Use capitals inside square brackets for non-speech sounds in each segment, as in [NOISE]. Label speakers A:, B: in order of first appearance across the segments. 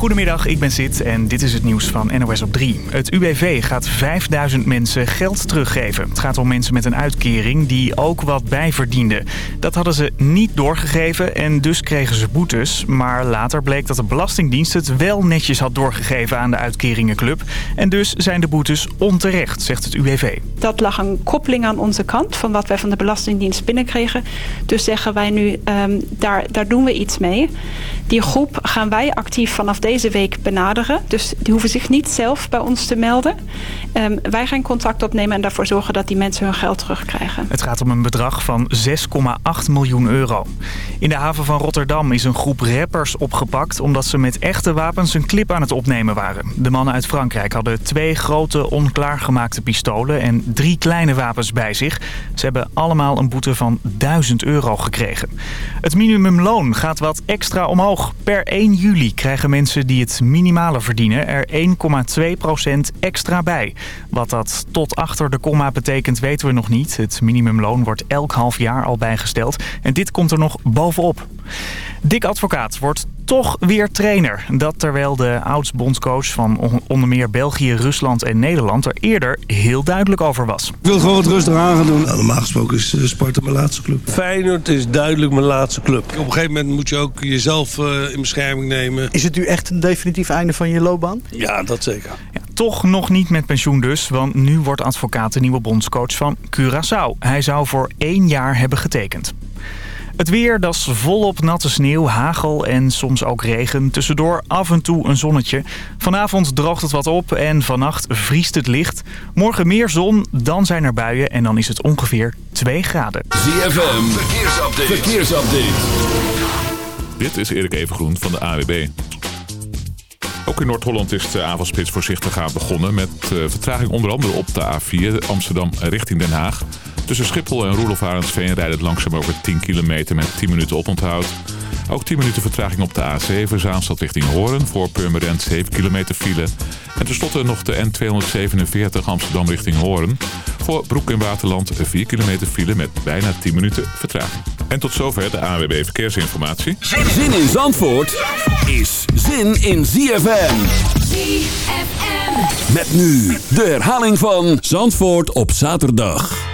A: Goedemiddag, ik ben Sid en dit is het nieuws van NOS op 3. Het UWV gaat 5000 mensen geld teruggeven. Het gaat om mensen met een uitkering die ook wat bijverdienden. Dat hadden ze niet doorgegeven en dus kregen ze boetes. Maar later bleek dat de Belastingdienst het wel netjes had doorgegeven aan de uitkeringenclub. En dus zijn de boetes onterecht, zegt het UWV.
B: Dat lag een koppeling aan onze kant van wat wij van de Belastingdienst binnenkregen. Dus zeggen wij nu, um, daar, daar doen we iets mee. Die groep gaan wij actief vanaf deze week benaderen. Dus die hoeven zich niet zelf bij ons te melden. Um, wij gaan contact opnemen en daarvoor zorgen dat die mensen hun geld terugkrijgen.
A: Het gaat om een bedrag van 6,8 miljoen euro. In de haven van Rotterdam is een groep rappers opgepakt... omdat ze met echte wapens een clip aan het opnemen waren. De mannen uit Frankrijk hadden twee grote onklaargemaakte pistolen... en drie kleine wapens bij zich. Ze hebben allemaal een boete van 1000 euro gekregen. Het minimumloon gaat wat extra omhoog. Per 1 juli krijgen mensen die het minimale verdienen er 1,2% extra bij. Wat dat tot achter de komma betekent weten we nog niet. Het minimumloon wordt elk half jaar al bijgesteld. En dit komt er nog bovenop. Dick Advocaat wordt toch weer trainer. Dat terwijl de oud-bondscoach van onder meer België, Rusland en Nederland er eerder heel duidelijk over was. Ik
C: wil gewoon wat rustig aan gaan doen.
D: Nou, normaal gesproken is eh, Sparta mijn laatste club.
C: Feyenoord is duidelijk mijn laatste club.
D: Op een gegeven moment moet je ook jezelf uh, in bescherming nemen.
E: Is het nu echt een definitief einde van je loopbaan?
C: Ja, dat zeker.
A: Ja, toch nog niet met pensioen dus, want nu wordt advocaat de nieuwe bondscoach van Curaçao. Hij zou voor één jaar hebben getekend. Het weer, dat is volop natte sneeuw, hagel en soms ook regen. Tussendoor af en toe een zonnetje. Vanavond droogt het wat op en vannacht vriest het licht. Morgen meer zon, dan zijn er buien en dan is het ongeveer 2 graden.
F: ZFM, verkeersupdate. verkeersupdate.
G: Dit is Erik Evengroen van de AWB. Ook in Noord-Holland is de avondspits voorzichtig aan begonnen... met uh, vertraging onder andere op de A4 Amsterdam richting Den Haag... Tussen Schiphol en Roelof Arendsveen rijdt het langzaam over 10 kilometer met 10 minuten oponthoud. Ook 10 minuten vertraging op de A7 Zaanstad richting Hoorn voor Purmerend 7 kilometer file. En tenslotte nog de N247 Amsterdam richting Hoorn. Voor Broek in Waterland 4 kilometer file met bijna 10 minuten vertraging. En tot zover de AWB Verkeersinformatie.
F: Zin in Zandvoort is zin in ZFM. ZFM. Met nu de herhaling van Zandvoort op zaterdag.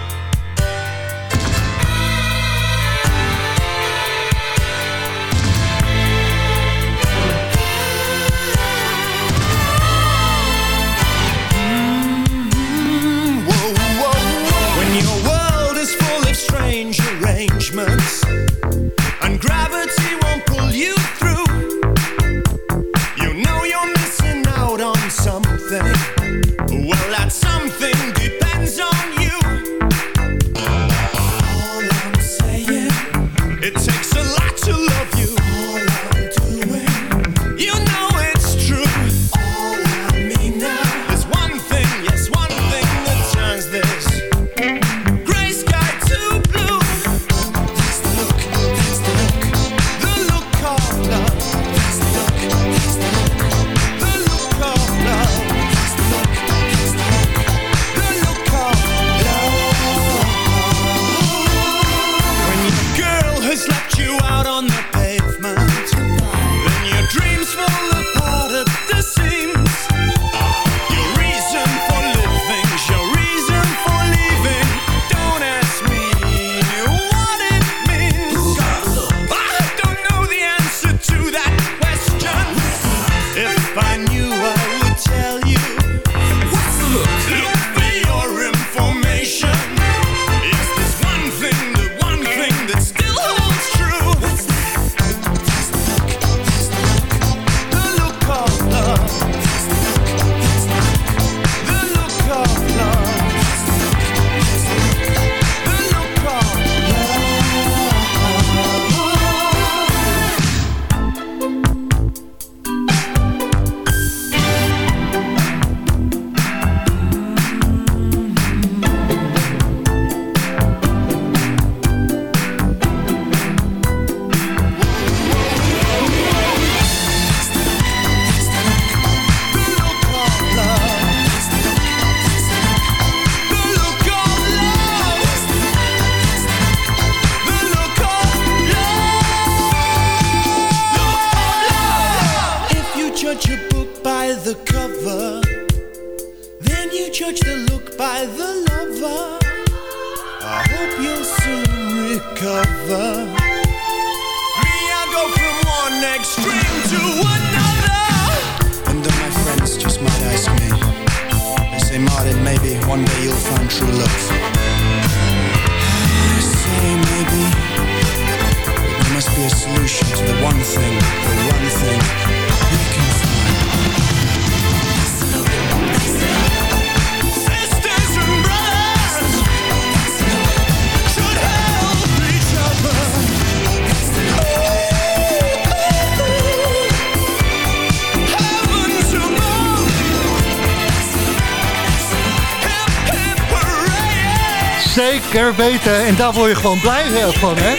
H: Zeker weten. En daar word je gewoon blij van, hè?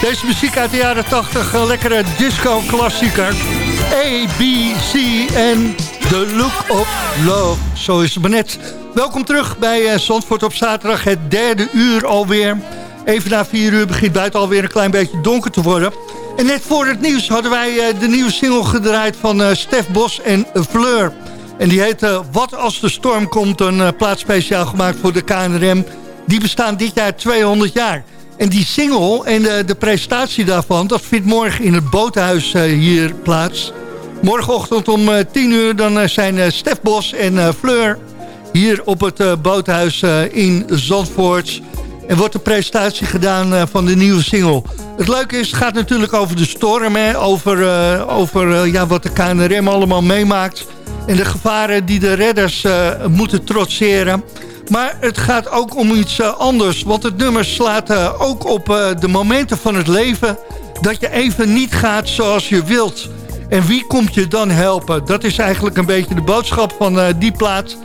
H: Deze muziek uit de jaren 80, een lekkere disco-klassieker. A, B, C en The Look of Love. Zo is het maar net. Welkom terug bij eh, Zandvoort op zaterdag, het derde uur alweer. Even na vier uur begint buiten alweer een klein beetje donker te worden. En net voor het nieuws hadden wij eh, de nieuwe single gedraaid van eh, Stef Bos en Fleur. En die heette Wat als de storm komt, een plaats speciaal gemaakt voor de KNRM. Die bestaan dit jaar 200 jaar. En die single en de, de presentatie daarvan, dat vindt morgen in het boothuis uh, hier plaats. Morgenochtend om uh, 10 uur dan uh, zijn Stef Bos en Fleur hier op het boothuis in Zandvoort. En wordt de presentatie gedaan van de nieuwe single. Het leuke is, het gaat natuurlijk over de storm, hè, over, over ja, wat de KNRM allemaal meemaakt. En de gevaren die de redders moeten trotseren. Maar het gaat ook om iets uh, anders. Want het nummer slaat uh, ook op uh, de momenten van het leven... dat je even niet gaat zoals je wilt. En wie komt je dan helpen? Dat is eigenlijk een beetje de boodschap van die plaat.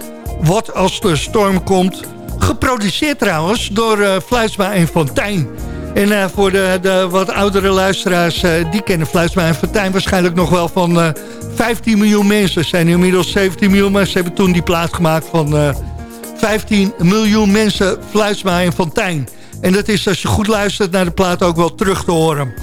H: Wat als de storm komt. Geproduceerd trouwens door Fluitsma en Fontijn. En voor de, de, wat oudere luisteraars... die kennen Fluitsma en Fontijn waarschijnlijk nog wel van... 15 miljoen mensen. zijn nu inmiddels 17 miljoen... maar ze hebben toen die plaat gemaakt van... 15 miljoen mensen Fluitsma en Fontijn. En dat is, als je goed luistert naar de plaat, ook wel terug te horen.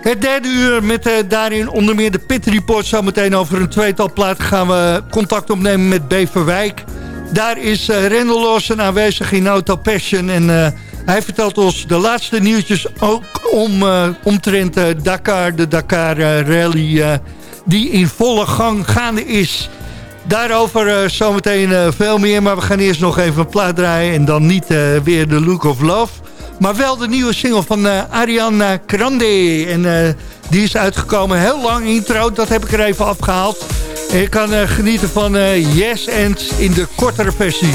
H: Het derde uur met uh, daarin onder meer de Pit Report. Zometeen over een tweetal platen gaan we contact opnemen met Beverwijk. Daar is uh, Rendel Lawson aanwezig in Auto Passion. En uh, hij vertelt ons de laatste nieuwtjes ook om, omtrent Dakar, de Dakar Rally... die in volle gang gaande is... Daarover uh, zometeen uh, veel meer. Maar we gaan eerst nog even een plaat draaien. En dan niet uh, weer The Look of Love. Maar wel de nieuwe single van Ariana Grande. En die is uitgekomen heel lang intro. Dat heb ik er even afgehaald. En je kan genieten van Yes and in de kortere versie.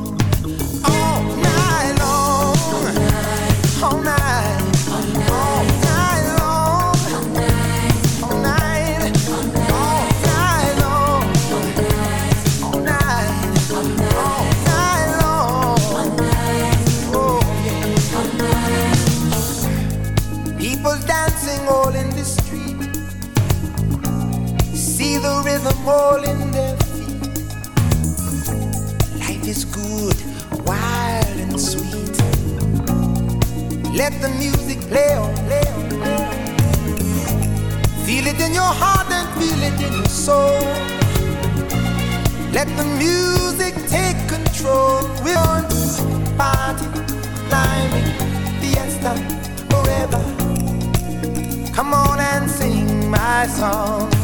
I: Let the music play on, play on, play on. Feel it in your heart and feel it in your soul. Let the music take control. We're on party, climbing, fiesta, forever. Come on and sing my song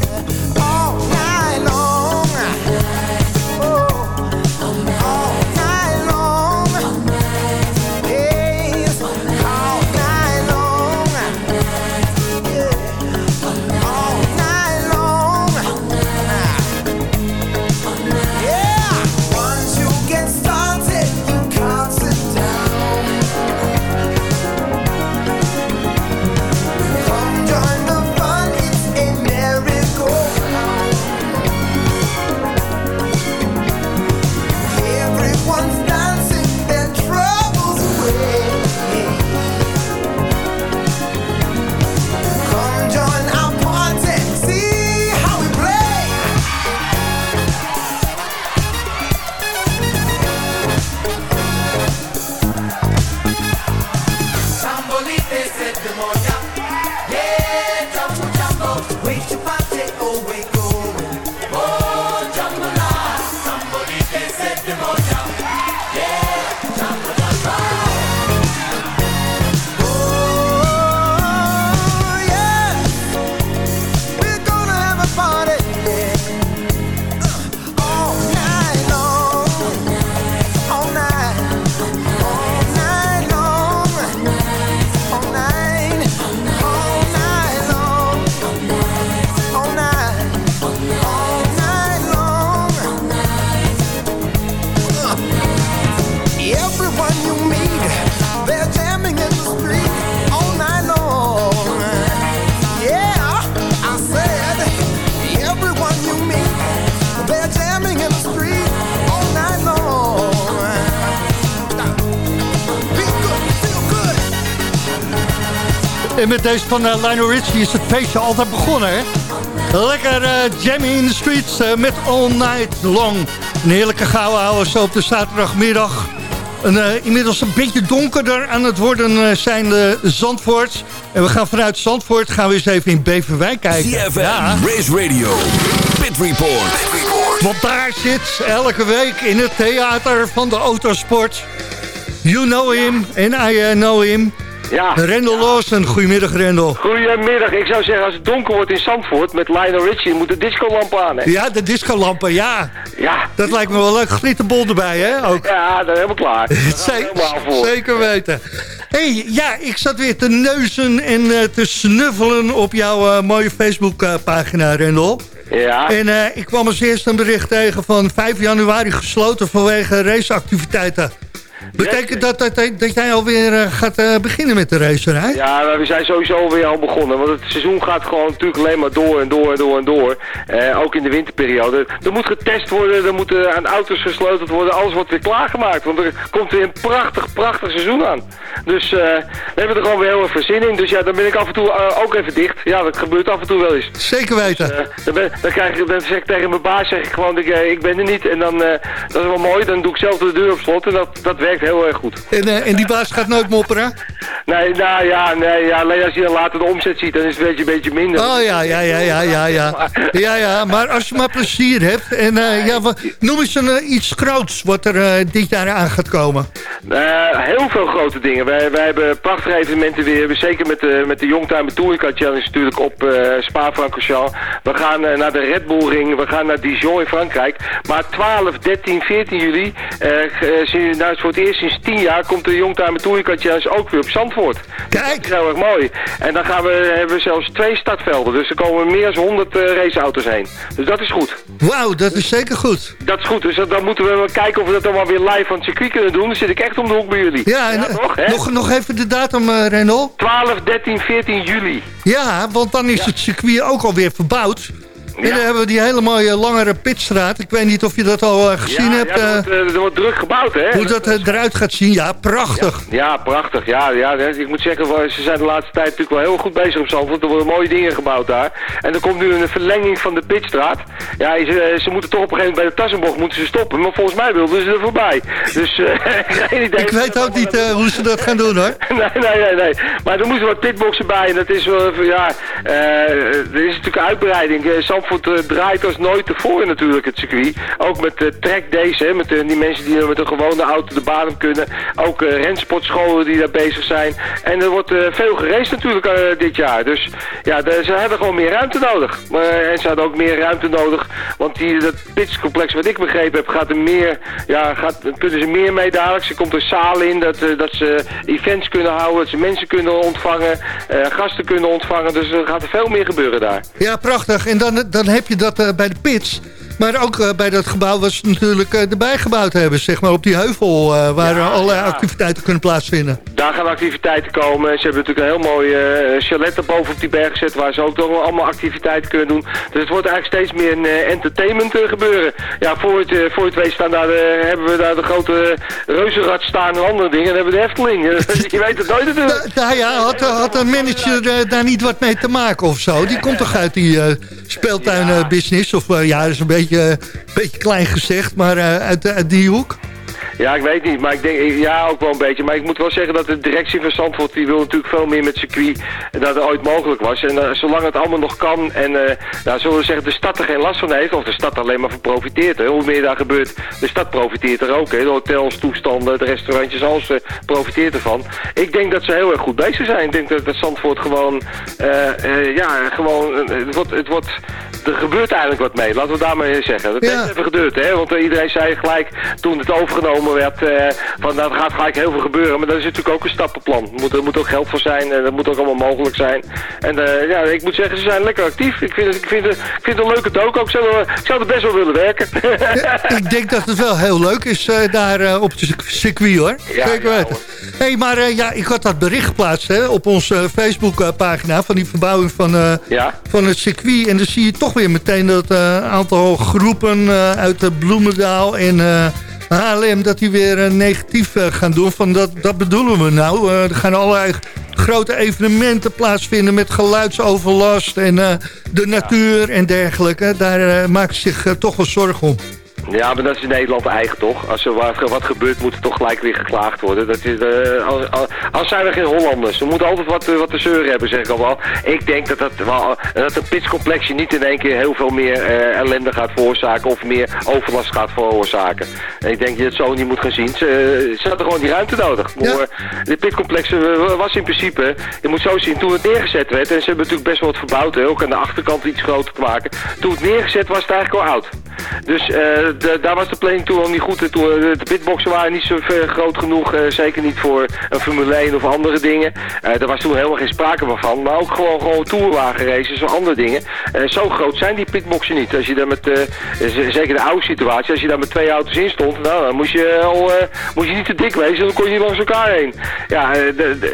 H: met deze van uh, Lionel Richie is het feestje altijd begonnen, hè? Lekker uh, jammy in the streets uh, met All Night Long. Een heerlijke gouden houden zo op de zaterdagmiddag. Een, uh, inmiddels een beetje donkerder aan het worden zijn de Zandvoort. En we gaan vanuit Zandvoort gaan we eens even in Beverwijk kijken.
F: CFM, Race Radio, Pit Report.
H: Want daar zit elke week in het theater van de autosport. You know him en I know him.
J: Ja.
H: Rendel Lawson, goedemiddag Rendel.
J: Goedemiddag, ik zou zeggen als het donker wordt in Zandvoort met Lionel Richie moet de discolamp aan hè?
H: Ja, de discolampen, ja.
J: Ja.
H: Dat lijkt me wel leuk. Glitterbol erbij hè ook.
J: Ja, dat helemaal klaar. [LAUGHS]
H: Zeker, zeker weten. hey, ja, ik zat weer te neuzen en uh, te snuffelen op jouw uh, mooie Facebookpagina, Rendel.
J: Ja.
H: En uh, ik kwam als eerst een bericht tegen van 5 januari gesloten vanwege raceactiviteiten. Betekent dat dat, dat jij alweer uh, gaat uh, beginnen met de racerij?
J: Ja, we zijn sowieso weer al begonnen. Want het seizoen gaat gewoon natuurlijk alleen maar door en door en door en door. Uh, ook in de winterperiode. Er moet getest worden, er moeten aan auto's gesleuteld worden. Alles wordt weer klaargemaakt. Want er komt weer een prachtig, prachtig seizoen aan. Dus we hebben er gewoon weer heel erg zin in. Dus ja, dan ben ik af en toe ook even dicht. Ja, dat gebeurt af en toe wel eens.
H: Zeker weten.
J: Dus, dan, ben, dan, krijg ik, dan zeg ik tegen mijn baas, zeg ik gewoon, ik, ik ben er niet. En dan, dat is wel mooi, dan doe ik zelf de deur op slot. En dat, dat werkt heel erg goed.
H: En, uh, en die baas gaat nooit mopperen?
J: Nee, nou ja, nee, ja, alleen als je dan later de omzet ziet, dan is het een beetje, een beetje minder.
H: Oh ja, ja, ja, ja, ja, ja. [LAUGHS] Ja, ja, maar als je maar plezier hebt. En uh, ja, noem eens een, uh, iets groots wat er dit jaar aan gaat komen.
J: heel veel grote dingen. Wij, wij hebben prachtige evenementen weer. Zeker met de, met de Youngtimer Touring Challenge natuurlijk op Spa-Francorchamps. We gaan naar de Red Bull Ring. We gaan naar Dijon in Frankrijk. Maar 12, 13, 14 juli, nou, voor het eerst sinds 10 jaar komt de Youngtimer Challenge ook weer op Zandvoort.
H: Kijk!
J: Dat is heel erg mooi. En dan gaan we, hebben we zelfs twee startvelden. Dus er komen meer dan 100 uh, raceauto's heen. Dus dat is goed.
H: Wauw, dat is zeker goed.
J: Dat is goed. Dus dan moeten we wel kijken of we dat dan wel weer live van het circuit kunnen doen. Dan zit ik echt om de hoek bij jullie.
H: Ja, en, ja toch, nog, nog even de datum, uh, Renault.
J: 12, 13, 14 juli.
H: Ja, want dan is ja. het circuit ook alweer verbouwd. En dan hebben we die hele mooie langere pitstraat. Ik weet niet of je dat al uh, gezien hebt.
J: Ja, er, wordt, uh, er wordt druk gebouwd, hè?
H: Hoe dat uh, eruit gaat zien, ja, prachtig.
J: Ja, prachtig. Ja, ja, ik moet zeggen, ze zijn de laatste tijd natuurlijk wel heel goed bezig op Zandvoort. Er worden mooie dingen gebouwd daar. En er komt nu een verlenging van de pitstraat. Ja, ze, ze moeten toch op een gegeven moment bij de Tassenbocht moeten ze stoppen. Maar volgens mij wilden ze er voorbij. Dus [LAUGHS] geen idee.
H: Ik weet ook niet hoe ze dat gaan doen, hoor. [LAUGHS]
J: nee, nee, nee, nee. Maar er moeten wat pitboxen bij. En dat is wel, ja, er is natuurlijk een uitbreiding. Zandvoort draait als nooit tevoren natuurlijk het circuit. Ook met de track days, hè, met de, die mensen die met een gewone auto de baan kunnen. Ook uh, rensportscholen die daar bezig zijn. En er wordt veel geraced natuurlijk dit jaar. Dus ja, ze hebben gewoon meer ruimte nodig. en ze hadden ook meer ruimte nodig. Want die, dat pitscomplex wat ik begrepen heb, gaat er meer, ja, gaat, kunnen ze meer mee dadelijk. Er komt een zaal in dat, dat ze events kunnen houden, dat ze mensen kunnen ontvangen, gasten kunnen ontvangen. Dus er gaat er veel meer gebeuren daar.
H: Ja, prachtig. En dan, dan heb je dat uh, bij de pits. Maar ook uh, bij dat gebouw was natuurlijk uh, erbij gebouwd hebben. Zeg maar op die heuvel uh, waar ja, allerlei ja. activiteiten kunnen plaatsvinden.
J: Daar gaan activiteiten komen. Ze hebben natuurlijk een heel mooi chalet boven op die berg gezet. Waar ze ook toch allemaal activiteiten kunnen doen. Dus het wordt eigenlijk steeds meer een entertainment gebeuren. Ja, voor het, voor het weet staan daar, hebben we daar de grote reuzenrad staan en andere dingen. En hebben we de Efteling. [LAUGHS] Je weet het nooit natuurlijk.
H: Nou ja, had, had een manager daar niet wat mee te maken of zo? Die komt toch uit die speeltuinbusiness? Of ja, dat is een beetje beetje, beetje klein gezegd, maar uh, uit, uit die hoek?
J: Ja, ik weet niet, maar ik denk, ja, ook wel een beetje. Maar ik moet wel zeggen dat de directie van Zandvoort, die wil natuurlijk veel meer met circuit dan er ooit mogelijk was. En uh, zolang het allemaal nog kan en, uh, nou, zullen we zeggen, de stad er geen last van heeft, of de stad alleen maar van profiteert. Hoe meer daar gebeurt, de stad profiteert er ook. Hè. De hotels, toestanden, de restaurantjes, alles profiteert ervan. Ik denk dat ze heel erg goed bezig zijn. Ik denk dat, dat Zandvoort gewoon, ja, gewoon, het wordt, het wordt, er gebeurt eigenlijk wat mee. Laten we daarmee zeggen. Dat ja. heeft even geduurd, hè. Want iedereen zei gelijk, toen het overgenomen werd, uh, van dat gaat gelijk heel veel gebeuren. Maar dat is natuurlijk ook een stappenplan. Er moet, er moet ook geld voor zijn en dat moet ook allemaal mogelijk zijn. En uh, ja, ik moet zeggen, ze zijn lekker actief. Ik vind, het, ik vind, ik vind het een leuke dook ook. Ik zou, ik zou er best wel willen werken.
H: Ja, ik [LAUGHS] denk dat het wel heel leuk is uh, daar op het circuit hoor.
J: Ja,
H: Zeker weten. Hé, hey, maar ja, ik had dat bericht geplaatst hè, op onze Facebookpagina van die verbouwing van, van het circuit. En dan zie je toch weer meteen dat een aantal groepen uit de Bloemendaal en Haarlem dat die weer negatief gaan doen. Van dat, dat bedoelen we nou. Er gaan allerlei grote evenementen plaatsvinden met geluidsoverlast en de natuur en dergelijke. Daar ze zich toch wel zorgen om.
J: Ja, maar dat is in Nederland eigen toch? Als er wat, wat gebeurt, moet er toch gelijk weer geklaagd worden. Dat is, uh, als, als, als, zijn we geen Hollanders. We moeten altijd wat, wat te zeuren hebben, zeg ik al wel. Ik denk dat, dat, wel, dat een pitscomplexje niet in één keer heel veel meer uh, ellende gaat veroorzaken of meer overlast gaat veroorzaken. En ik denk dat je het zo niet moet gaan zien. Ze, ze hadden gewoon die ruimte nodig. Ja. De pitcomplex was in principe, je moet zo zien, toen het neergezet werd, en ze hebben natuurlijk best wel wat verbouwd, hè, ook aan de achterkant iets groter te maken. Toen het neergezet was het eigenlijk al oud. Dus eh, de- daar was de planning toen al niet goed. Eh, de pitboxen waren niet zo ver groot genoeg. eh, zeker niet voor een Formule 1 of andere dingen. Eh daar was toen helemaal geen sprake van. Maar ook gewoon, gewoon tourwagenraces of andere dingen. Eh, zo groot zijn die pitboxen niet. Als je daar met, eh, zeker de oude situatie, als je daar met twee auto's in stond, nou, dan moest je, al, eh, moest je niet te dik wezen. Dan kon je niet langs elkaar heen. Ja, eh, de, de,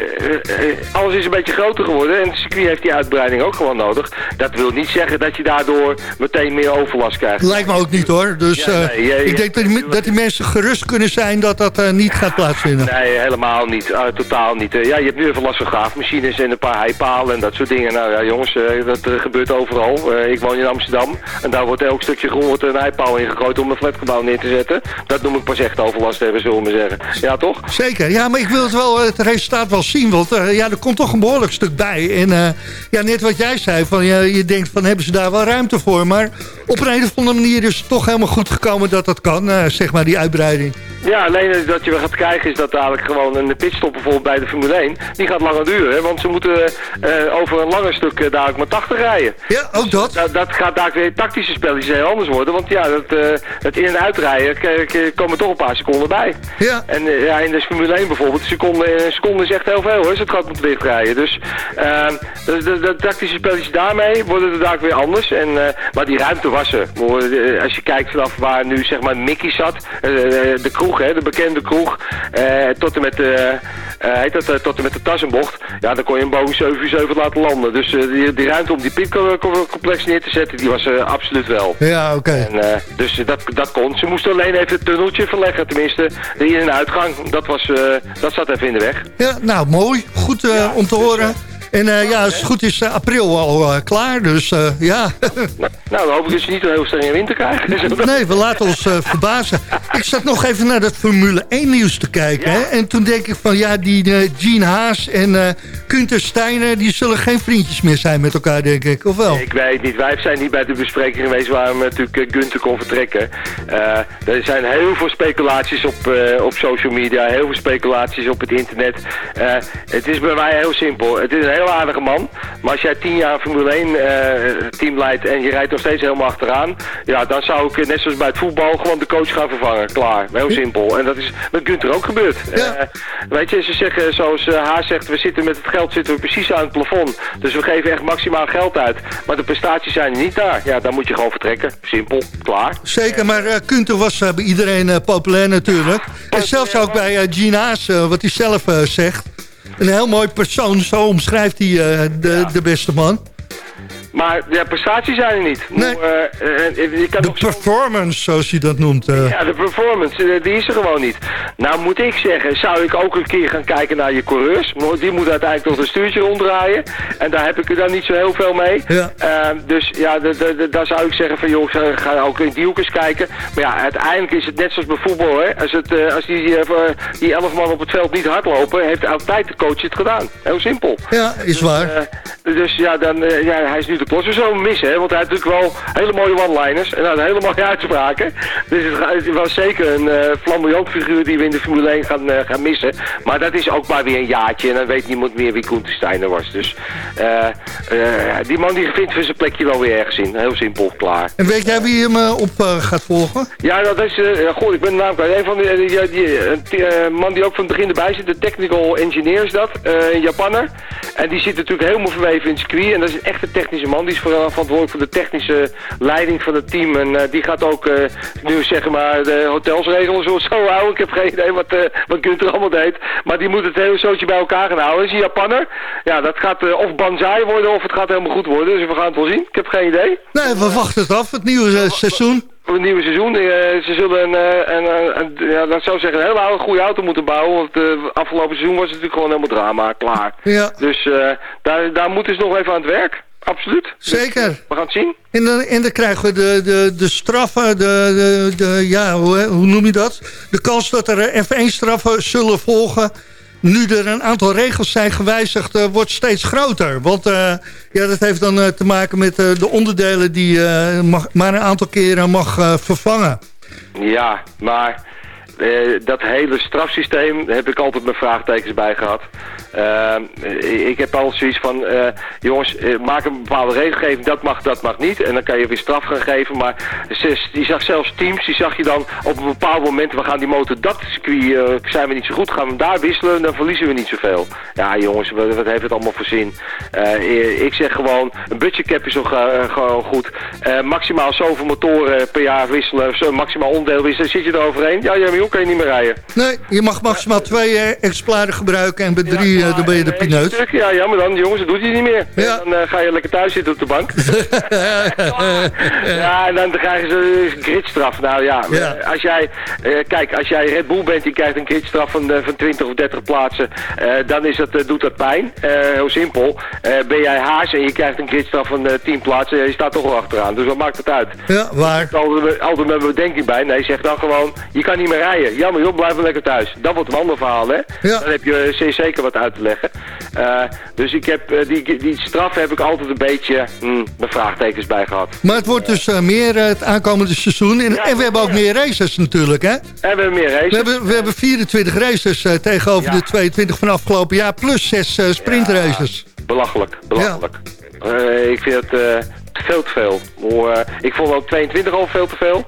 J: eh, eh, alles is een beetje groter geworden. En het circuit heeft die uitbreiding ook gewoon nodig. Dat wil niet zeggen dat je daardoor meteen meer overlast krijgt.
H: Lijkt me ook niet hoor. Dus
J: Ja,
H: eh,
J: nee,
H: ik denk dat die, dat die mensen gerust kunnen zijn dat dat eh, niet gaat plaatsvinden.
J: Nee, helemaal niet. Eh, totaal niet. Ja, je hebt nu even last van graafmachines en een paar heipalen en dat soort dingen. Nou ja, jongens, dat gebeurt overal. Ik woon in Amsterdam en daar wordt elk stukje grond wordt een heipaal ingegooid om een flatgebouw neer te zetten. Dat noem ik pas echt overlast hebben, zullen we maar zeggen. Ja, toch?
H: Zeker, ja, maar ik wil het, wel, het resultaat wel zien. Want ja, er komt toch een behoorlijk stuk bij. En ja, net wat jij zei, van, ja, je denkt van hebben ze daar wel ruimte voor. Maar op een of andere manier is het toch helemaal goed gekomen dat dat kan, eh, zeg maar, die uitbreiding.
J: Ja, alleen dat je weer gaat krijgen is dat dadelijk gewoon een pitstop bijvoorbeeld bij de Formule 1, die gaat langer duren. Hè? Want ze moeten eh, over een langer stuk eh, dadelijk maar 80 rijden.
H: Ja, ook dat.
J: Dat, dat gaat dadelijk weer tactische spelletjes heel anders worden. Want ja, dat, het in- en uitrijden komen toch een paar seconden bij.
H: Ja.
J: En ja, in de Formule 1 bijvoorbeeld, een seconde, een seconde is echt heel veel hoor, als het gaat moet dichtrijden. Dus eh, de, de, de tactische spelletjes daarmee worden er dadelijk weer anders. En, maar die ruimte was er. Als je kijkt vanaf waar nu zeg maar Mickey zat, eh, eh, de kroeg, hè, de bekende kroeg, eh, tot en met de, heet dat, tot en met de Tassenbocht, ja, dan kon je een Boeing 747 laten landen. Dus die, die ruimte om die pitcomplex neer te zetten, die was absoluut wel.
H: Ja, oké.
J: Dus dat, dat kon. Ze moesten alleen even het tunneltje verleggen, tenminste. In- en uitgang, dat, was, dat zat even in de weg.
H: Ja, nou, mooi. Goed om te horen. En eh, ja, als het goed is, eh, april al eh, klaar. Dus ja.
J: Nou, dan hoop ik dat je niet een heel strenge winter krijgt.
H: nee, we laten ons verbazen. Ik zat nog even naar dat Formule 1 nieuws te kijken. Hè? En toen denk ik van, ja, die eh, Gene Haas en Kunter Steiner... die zullen geen vriendjes meer zijn met elkaar, denk ik. Of wel?
J: Ik weet niet. Wij zijn niet bij de bespreking geweest waarom natuurlijk Gunther kon vertrekken. Er zijn heel veel speculaties op, op social media, heel veel speculaties op het internet. Het is bij mij heel simpel. Het is een heel aardige man. Maar als jij tien jaar Formule 1 eh, team leidt en je rijdt nog steeds helemaal achteraan, ja, dan zou ik eh, net zoals bij het voetbal gewoon de coach gaan vervangen. Klaar. Heel simpel. En dat is met Gunther ook gebeurd. Eh, weet je, ze zeggen zoals Haas zegt, we zitten met het geld zitten we precies aan het plafond. Dus we geven echt maximaal geld uit. Maar de prestaties zijn niet daar. Ja, dan moet je gewoon vertrekken. Simpel. Klaar.
H: Zeker, maar eh Kunter was bij iedereen populair natuurlijk. En zelfs ook bij eh, wat hij zelf zegt. Een heel mooi persoon, zo omschrijft hij eh, de, de beste man.
J: Maar ja, prestaties zijn er niet. Nee. je kan
H: De performance, zoals hij dat noemt. eh.
J: Ja, de performance, eh, die is er gewoon niet. Nou moet ik zeggen, zou ik ook een keer gaan kijken naar je coureurs. Die moeten uiteindelijk toch een stuurtje ronddraaien. En daar heb ik er dan niet zo heel veel mee.
H: Ja.
J: Eh, dus ja, de- de- de- daar zou ik zeggen van joh, ga- ook in die hoekjes kijken. Maar ja, uiteindelijk is het net zoals bij voetbal. Hè. Als, het, eh, als die, eh, die elf man op het veld niet hardlopen, heeft altijd de coach het gedaan. Heel simpel.
H: Ja, is waar.
J: Eh, dus ja, dan, eh, ja, hij is nu de klosser zo missen, hè, want hij heeft natuurlijk wel hele mooie one-liners en had hele mooie uitspraken. Dus het, het was zeker een eh, flamboyant figuur die we in de Formule 1 gaan, eh, gaan missen. Maar dat is ook maar weer een jaartje en dan weet niemand meer wie Koen Steiner was. Dus eh, die man die vindt voor zijn plekje wel weer ergens in. Heel simpel, klaar.
H: En weet jij wie hem op gaat volgen?
J: Ja, dat is, goed, ik ben de naam kwijt. Een van die, een man die ook van het begin erbij zit, de technical engineer is dat, een Japanner. En die zit natuurlijk helemaal verweven in het circuit. En dat is een echte technische man. Die is vooral verantwoordelijk voor de technische leiding van het team. En eh, die gaat ook eh, nu zeg maar de hotels regelen, zo, zo houden. Ik heb geen idee wat, eh wat Gunther allemaal deed. Maar die moet het hele zootje bij elkaar gaan houden. Dat is een Japanner. Ja, dat gaat of banzai worden of het gaat helemaal goed worden. Dus we gaan het wel zien. Ik heb geen idee.
H: Nee, we wachten het af, het nieuwe seizoen.
J: Het nieuwe seizoen. Ze zullen een, een, ja, dat zou zeggen, een hele oude, goede auto moeten bouwen. Want uh, afgelopen seizoen was het natuurlijk gewoon helemaal drama. Klaar.
H: Ja.
J: Dus daar, daar moeten ze nog even aan het werk. Absoluut.
H: Zeker.
J: Dus, we gaan het zien.
H: En dan, en dan krijgen we de, de, de straffen, de, de, de, ja, hoe, hoe noem je dat? De kans dat er eh, F1-straffen zullen volgen... nu er een aantal regels zijn gewijzigd, eh, wordt steeds groter. Want eh, ja, dat heeft dan eh, te maken met de onderdelen... die mag, maar een aantal keren mag vervangen.
J: Ja, maar eh, dat hele strafsysteem heb ik altijd mijn vraagtekens bij gehad. Eh, ik heb altijd zoiets van, eh, jongens, maak een bepaalde regelgeving, dat mag, dat mag niet. En dan kan je weer straf gaan geven. Maar die zag zelfs teams, die zag je dan op een bepaald moment, we gaan die motor dat circuit, zijn we niet zo goed, gaan we daar wisselen, dan verliezen we niet zoveel. Ja jongens, wat, heeft het allemaal voor zin? Ik zeg gewoon, een budgetcap is gewoon goed. Maximaal zoveel motoren per jaar wisselen, maximaal onderdeel wisselen. Zit je er overheen? Ja, ja, kan je niet meer rijden.
H: Nee, je mag maximaal twee eh, exemplaren gebruiken en bij drie eh, dan ben je de pineut.
J: stuk, ja, jammer dan, jongens, dat doet hij niet meer. En Dan eh, ga je lekker thuis zitten op de bank. [LAUGHS] ja, en dan krijgen ze een gridstraf. Nou ja,
H: Ja.
J: als jij, kijk, als jij Red Bull bent, je krijgt een gridstraf van, eh, van 20 of 30 plaatsen, dan is dat, doet dat pijn. Heel simpel. Ben jij haas en je krijgt een gridstraf van eh, 10 plaatsen, ja, je staat toch wel achteraan. Dus wat maakt het uit?
H: Ja, waar?
J: Altijd, altijd met een bedenking bij. Nee, zeg dan gewoon, je kan niet meer rijden. Jammer joh, blijf maar lekker thuis. Dat wordt een ander verhaal, hè?
H: Ja.
J: Dan heb je eh, zeker wat uit te leggen. Eh, dus ik heb, eh, die, die straf heb ik altijd een beetje hmm, mijn vraagtekens bij gehad.
H: Maar het wordt dus meer het aankomende seizoen. En, en we hebben ook meer races natuurlijk, hè?
J: En we hebben meer races.
H: We hebben, we hebben 24 races tegenover de 22 van afgelopen jaar. Plus 6 sprintraces.
J: Belachelijk, belachelijk. Ik vind het veel te veel. Eh, ik vond ook 22 al veel te veel.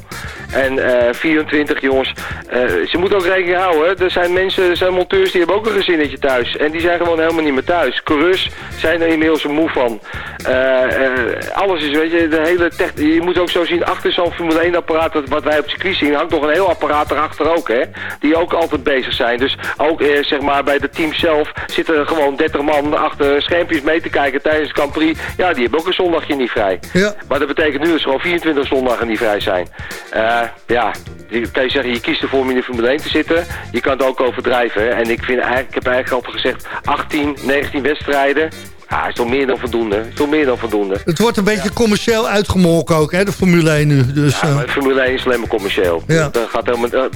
J: En eh 24 jongens, eh, ze moeten ook rekening houden. Er zijn mensen, er zijn monteurs die hebben ook een gezinnetje thuis. En die zijn gewoon helemaal niet meer thuis. Coureurs zijn er inmiddels een moe van. Eh, eh, alles is, weet je, de hele tech, je moet ook zo zien, achter zo'n Formule 1 apparaat, wat wij op circuit zien, hangt nog een heel apparaat erachter ook, hè. Die ook altijd bezig zijn. Dus ook, eh, zeg maar, bij de team zelf zitten er gewoon 30 man achter schermpjes mee te kijken tijdens het Grand. Ja, die hebben ook een zondagje niet vrij.
H: Ja.
J: Maar dat betekent nu dat ze gewoon 24 zondagen niet vrij zijn. Eh, ja, je kan je zeggen, je kiest ervoor om in de Formule 1 te zitten. Je kan het ook overdrijven. hè. En ik, vind eigenlijk, ik heb eigenlijk altijd gezegd, 18, 19 wedstrijden. Ja, is toch meer dan voldoende. Is toch meer dan voldoende.
H: Het wordt een beetje commercieel uitgemolken ook, hè, de Formule 1 nu. Dus,
J: Ja,
H: eh,
J: Formule 1 is alleen maar commercieel.
H: Ja.
J: Dat gaat helemaal,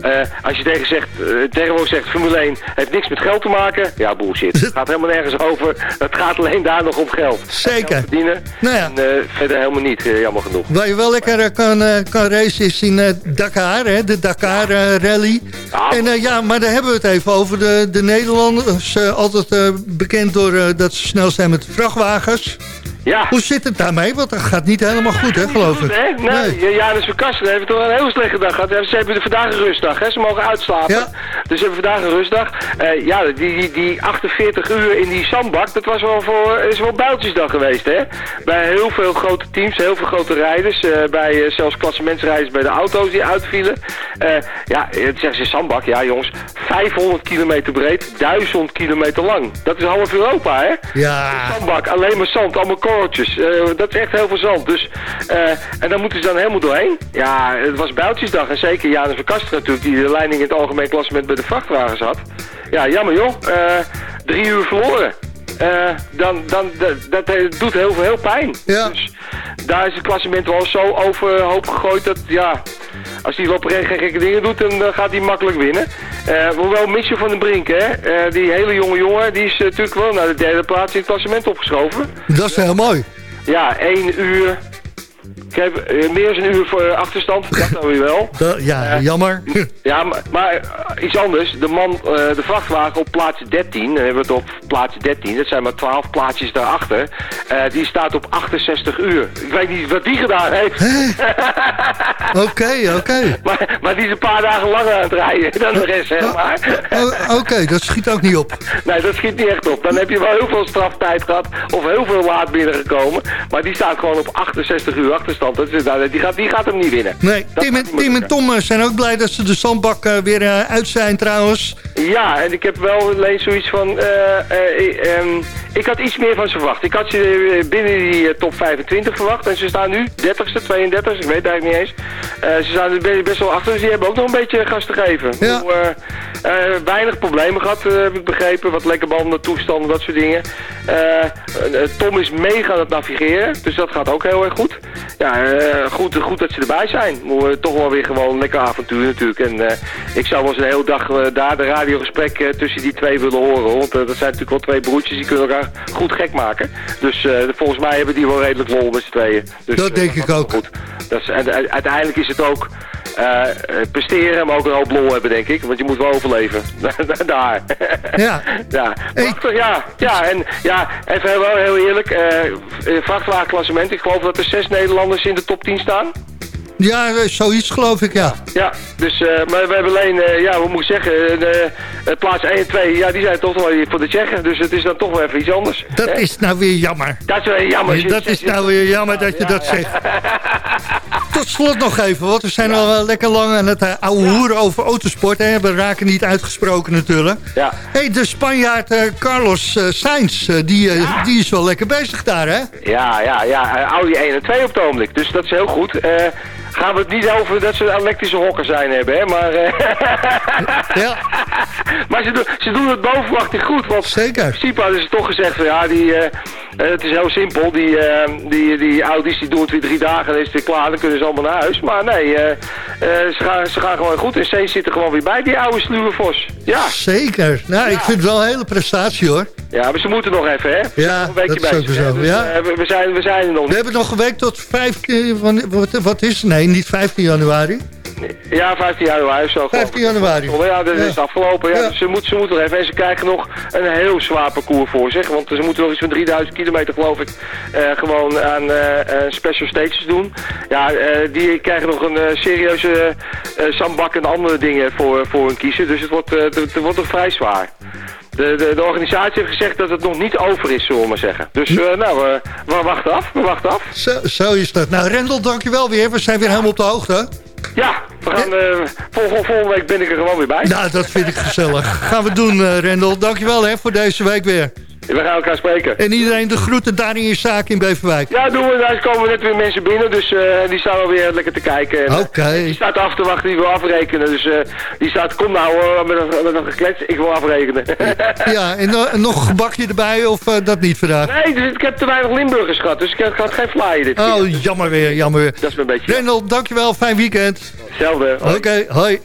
J: eh, als je tegen zegt, tegenwoordig zegt Formule 1 heeft niks met geld te maken. Ja, bullshit. [LAUGHS] Het gaat helemaal nergens over. Het gaat alleen daar nog om geld.
H: Zeker.
J: Geld verdienen.
H: Nou ja.
J: En verder helemaal niet, jammer genoeg.
H: Waar je wel lekker kan, kan racen is in Dakar, hè, de Dakar Rally. En eh, ja, maar daar hebben we het even over. De, de Nederlanders, altijd bekend door dat ze snel zijn met vrachtwagens.
J: Ja.
H: Hoe zit het daarmee? Want dat gaat niet helemaal goed, hè, geloof ik.
J: Nee, nee. nee. Janus Verkassen heeft toch een heel slechte dag gehad. Ze hebben vandaag een rustdag, hè. Ze mogen uitslapen. Dus ze hebben vandaag een rustdag. Eh, ja, die, die, die 48 uur in die zandbak, dat was wel voor, is wel builtjesdag geweest, hè. Bij heel veel grote teams, heel veel grote rijders. eh, bij eh, zelfs klassementsrijders bij de auto's die uitvielen. Ja, het zeggen ze zandbak. Ja, jongens, 500 kilometer breed, 1000 kilometer lang. Dat is half Europa, hè.
H: Ja.
J: Zandbak, alleen maar zand, allemaal Eh, dat is echt heel veel zand. Dus, eh, en dan moeten ze dan helemaal doorheen. Ja, het was Bijltjesdag. En zeker Janus van Kaster natuurlijk, die de leiding in het algemeen klassement bij de vrachtwagens had. Ja, jammer joh. Eh, drie uur verloren. Dan, dan, dat, dat doet heel veel heel pijn. Dus daar is het klassement wel zo overhoop gegooid dat, ja... Als die op geen gekke dingen doet, dan eh, gaat hij makkelijk winnen. Eh hoewel Mitchell van den Brink, hè, eh, die hele jonge jongen, die is natuurlijk wel naar de derde plaats in het klassement opgeschoven.
H: Dat is heel mooi.
J: Ja, één uur. Ik heb eh, meer dan een uur voor achterstand, dat dan weer wel. [LAUGHS]
H: Ja, jammer. [LAUGHS]
J: Ja, maar, maar eh, iets anders. De man, eh, de vrachtwagen op plaats 13, dan hebben we het op plaats 13, dat zijn maar 12 plaatsjes daarachter. eh, die staat op 68 uur. Ik weet niet wat die gedaan heeft.
H: Oké, oké. [LAUGHS]
J: maar, maar die is een paar dagen langer aan het rijden dan de rest, zeg maar.
H: O- Oké, dat schiet ook niet op.
J: Nee, dat schiet niet echt op. Dan heb je wel heel veel straftijd gehad of heel veel laat binnengekomen. Maar die staat gewoon op 68 uur achterstand. Dat is, nou, die, gaat, die gaat hem niet winnen.
H: Nee,
J: Dat
H: Tim, en, Tim en. Tom eh, zijn ook blij dat ze de zandbak eh, weer eh, uit zijn trouwens.
J: Ja, en ik heb wel alleen zoiets van... eh, eh, ehm, ik had iets meer van ze verwacht. Ik had ze binnen die top 25 verwacht. En ze staan nu 30ste, 32 ik weet het eigenlijk niet eens. Ze staan er be- best wel achter, dus die hebben ook nog een beetje gas te geven.
H: Ja.
J: Hoe, weinig problemen gehad, eh, heb ik begrepen. Wat lekker banden, toestanden, dat soort dingen. Tom is mega aan het navigeren, dus dat gaat ook heel erg goed. Ja, eh, goed, goed dat ze erbij zijn. Maar toch wel weer gewoon lekker avontuur natuurlijk. En eh, ik zou wel eens een hele dag eh, daar de radiogesprek tussen die twee willen horen. Want dat zijn natuurlijk wel twee broertjes, die kunnen elkaar goed gek maken. Dus volgens mij hebben die wel redelijk lol met z'n tweeën. Dus,
H: Dat denk ik ook.
J: Goed. Dat is, en uiteindelijk is het ook... eh, presteren, maar ook een hoop lol hebben, denk ik. Want je moet wel overleven. [LAUGHS] Daar.
K: Ja. [LAUGHS]
J: ja. Prachtig, ja. Ja, en ja, even heel, heel eerlijk. eh vrachtwagenklassement. Ik geloof dat er zes Nederlanders in de top 10 staan.
K: Ja, zoiets geloof ik, ja.
J: Ja, dus, maar we hebben alleen, eh, ja, hoe moet ik zeggen, de, eh, plaats 1 en 2, ja, die zijn toch wel hier voor de Tsjechen. Dus het is dan toch wel even iets anders.
K: Dat
J: hè?
K: is nou weer jammer.
J: Dat is wel jammer.
K: Dat is nou weer jammer dat je dat zegt. [LAUGHS] Tot slot nog even, want we zijn al wel lekker lang aan het uh, ouwe hoeren over autosport. Hè. We raken niet uitgesproken natuurlijk.
J: Ja.
K: hey, de Spanjaard eh, Carlos eh, Sainz, eh, die, eh, die is wel lekker bezig daar, hè?
J: Ja, ja, ja. eh, Audi 1 en 2 op het ogenblik. Dus dat is heel goed. Eh, gaan we het niet over dat ze elektrische hokken zijn hebben, hè. Maar, eh, [LAUGHS]
K: ja.
J: maar ze, doen, ze doen het boven verwachting goed. Want
K: Zeker.
J: hadden ze toch gezegd van ja, die, eh, het is heel simpel. Die, eh, die, die Audi's die doen het weer drie dagen en is het weer klaar. Dan kunnen ze allemaal naar huis. Maar nee, eh, eh, ze, gaan, ze gaan gewoon goed. En zit er gewoon weer bij, die oude sluwe vos. Ja.
K: Zeker. Nou, ik vind het wel een hele prestatie, hoor.
J: Ja, maar ze moeten nog even, hè? Ze
K: Ja,
J: een weekje
K: dat is ook
J: bezig,
K: zo.
J: Dus,
K: ja.
J: we, we zijn, we zijn er nog
K: We
J: niet.
K: hebben nog een week tot 15... van- Wat, wat is het? Nee, niet 15 januari.
J: Ja, 15 januari of zo.
K: 15 januari.
J: Ja, dat
K: Ja.
J: is afgelopen. Ja,
K: Ja.
J: Dus ze moeten ze moeten nog even. En ze krijgen nog een heel zwaar parcours voor zich. Want ze moeten nog iets van 3000 kilometer, geloof ik, eh, gewoon aan eh, eh, special stages doen. Ja, die krijgen nog een serieuze zandbak en andere dingen voor, voor hun kiezen. Dus het wordt, het, het wordt nog vrij zwaar. De, de, de organisatie heeft gezegd dat het nog niet over is, zullen we maar zeggen. Dus eh, nou, we wachten af. We wachten af.
K: Zo, zo is dat. Nou, Rendel, dankjewel weer. We zijn weer helemaal op de hoogte.
J: Ja, we gaan, eh, vol, volgende week ben ik er gewoon weer bij.
K: Nou, dat vind ik gezellig. Gaan we doen, eh, Rendel. Dankjewel hè, voor deze week weer.
J: We gaan elkaar spreken.
K: En iedereen de groeten daar in je zaak in Beverwijk.
J: Ja, doen we. Daar komen net weer mensen binnen, dus eh, die staan alweer lekker te kijken. En,
K: Oké.
J: eh, Die staat af te wachten, die wil afrekenen. Dus eh, die staat, kom nou hoor, met een, met een geklets, ik wil afrekenen.
K: Ja, en eh, nog een gebakje erbij of eh, dat niet vandaag?
J: nee, dus ik heb te weinig Limburgers gehad, dus ik had, geen flyer dit keer.
K: Oh, jammer weer, jammer weer.
J: Dat is een beetje
K: Rendel, dankjewel. Fijn weekend.
J: hetzelfde.
K: Oké, hoi.